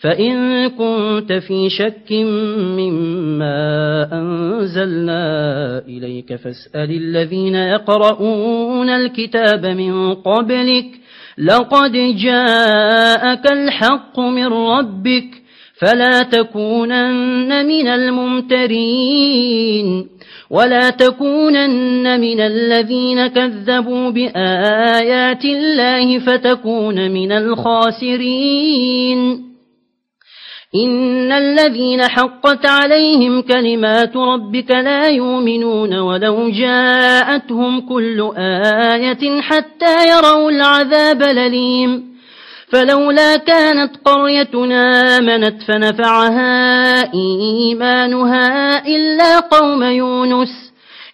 فإن كنت في شك مما أنزلنا إليك فاسأل الذين يقرؤون الكتاب من قبلك لقد جاءك الحق من ربك فلا تكونن من الممترين ولا تكونن من الذين كذبوا بآيات الله فتكون من الخاسرين إن الذين حقت عليهم كلمات ربك لا يؤمنون ولو جاءتهم كل آية حتى يروا العذاب لليم فلولا كانت قريتنا آمنت فنفعها إيمانها إلا قوم يونس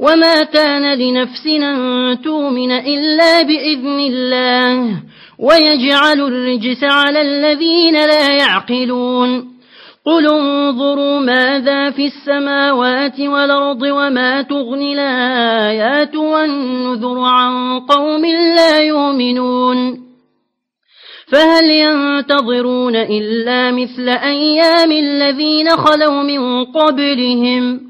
وما كان لنفس أن تؤمن إلا بإذن الله ويجعل الرجس على الذين لا يعقلون قل انظروا ماذا في السماوات والأرض وما تغني الآيات والنذر عن قوم لا يؤمنون فهل ينتظرون إلا مثل أيام الذين خلوا من قبلهم